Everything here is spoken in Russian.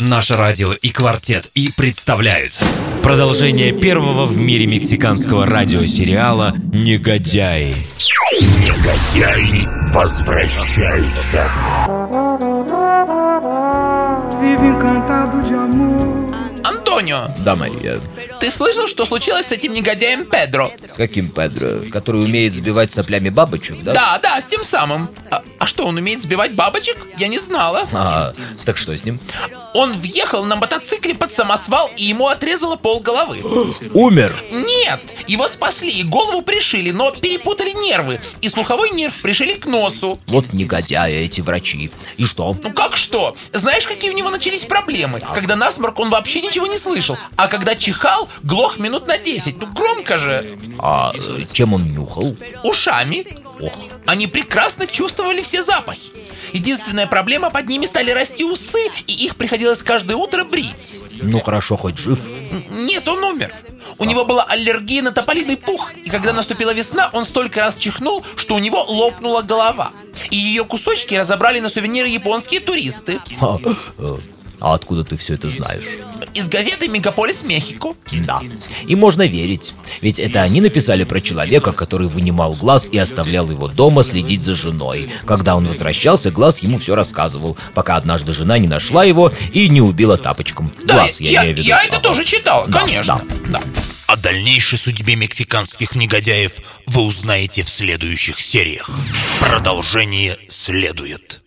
Наше радио и «Квартет» и представляют Продолжение первого в мире мексиканского радиосериала «Негодяи». Негодяи возвращаются. Антонио, Да, Мария. ты слышал, что случилось с этим негодяем Педро? С каким Педро? Который умеет сбивать соплями бабочек, да? Да, да, с тем самым. А, а что, он умеет сбивать бабочек? Я не знала. А, так что с ним? Он въехал на мотоцикле под самосвал, и ему отрезало пол головы. Умер! Нет, его спасли и голову пришили, но перепутали нервы, и слуховой нерв пришили к носу. Вот негодяи эти врачи. И что? Ну как что? Знаешь, какие у него начались проблемы? Когда насморк, он вообще ничего не слышал, а когда чихал, глох минут на 10. Ну громко же. А э, чем он нюхал? Ушами. Ох, Они прекрасно чувствовали все запахи. Единственная проблема, под ними стали расти усы, и их приходилось каждое утро брить. ну хорошо, хоть жив. Нет, он умер. У него была аллергия на тополиный пух, и когда наступила весна, он столько раз чихнул, что у него лопнула голова. И ее кусочки разобрали на сувениры японские туристы. А, а откуда ты все это знаешь? Из газеты «Мегаполис Мехико». Да. И можно верить. Ведь это они написали про человека, который вынимал глаз и оставлял его дома следить за женой. Когда он возвращался, глаз ему все рассказывал, пока однажды жена не нашла его и не убила тапочком. Да, глаз, я, имею в виду. я это тоже читал, Да, конечно. Да. О дальнейшей судьбе мексиканских негодяев вы узнаете в следующих сериях. Продолжение следует.